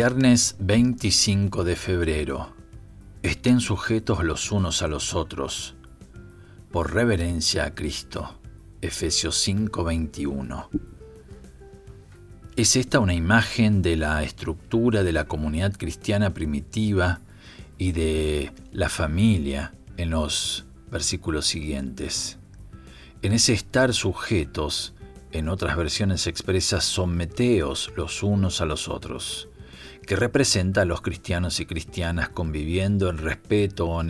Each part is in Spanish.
Viernes 25 de febrero. Estén sujetos los unos a los otros, por reverencia a Cristo. Efesios 5:21. ¿Es esta una imagen de la estructura de la comunidad cristiana primitiva y de la familia en los versículos siguientes? En ese estar sujetos, en otras versiones expresas someteos los unos a los otros que representa a los cristianos y cristianas conviviendo en respeto,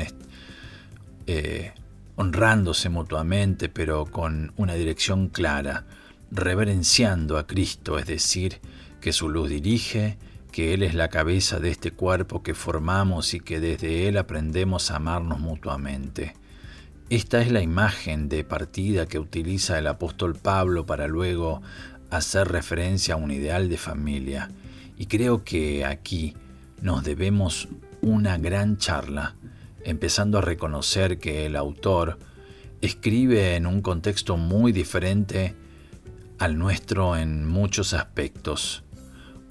eh, honrándose mutuamente, pero con una dirección clara, reverenciando a Cristo, es decir, que su luz dirige, que Él es la cabeza de este cuerpo que formamos y que desde Él aprendemos a amarnos mutuamente. Esta es la imagen de partida que utiliza el apóstol Pablo para luego hacer referencia a un ideal de familia y creo que aquí nos debemos una gran charla, empezando a reconocer que el autor escribe en un contexto muy diferente al nuestro en muchos aspectos.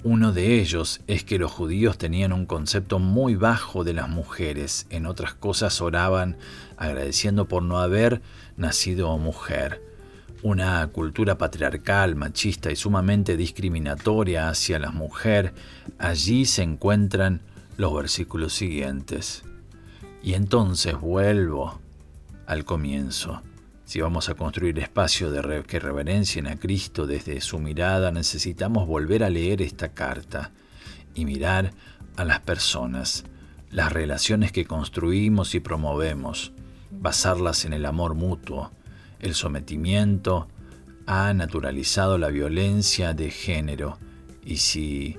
Uno de ellos es que los judíos tenían un concepto muy bajo de las mujeres, en otras cosas oraban agradeciendo por no haber nacido mujer una cultura patriarcal, machista y sumamente discriminatoria hacia la mujer, allí se encuentran los versículos siguientes. Y entonces vuelvo al comienzo. Si vamos a construir espacio de que reverencien a Cristo desde su mirada, necesitamos volver a leer esta carta y mirar a las personas, las relaciones que construimos y promovemos, basarlas en el amor mutuo, el sometimiento ha naturalizado la violencia de género y si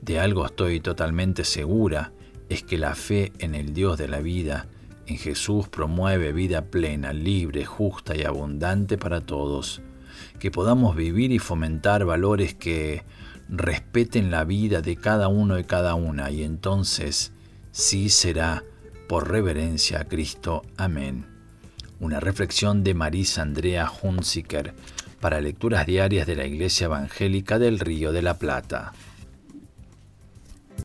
de algo estoy totalmente segura es que la fe en el Dios de la vida, en Jesús, promueve vida plena, libre, justa y abundante para todos, que podamos vivir y fomentar valores que respeten la vida de cada uno y cada una y entonces sí será por reverencia a Cristo. Amén. Una reflexión de Marisa Andrea Hunziker para lecturas diarias de la Iglesia Evangélica del Río de la Plata.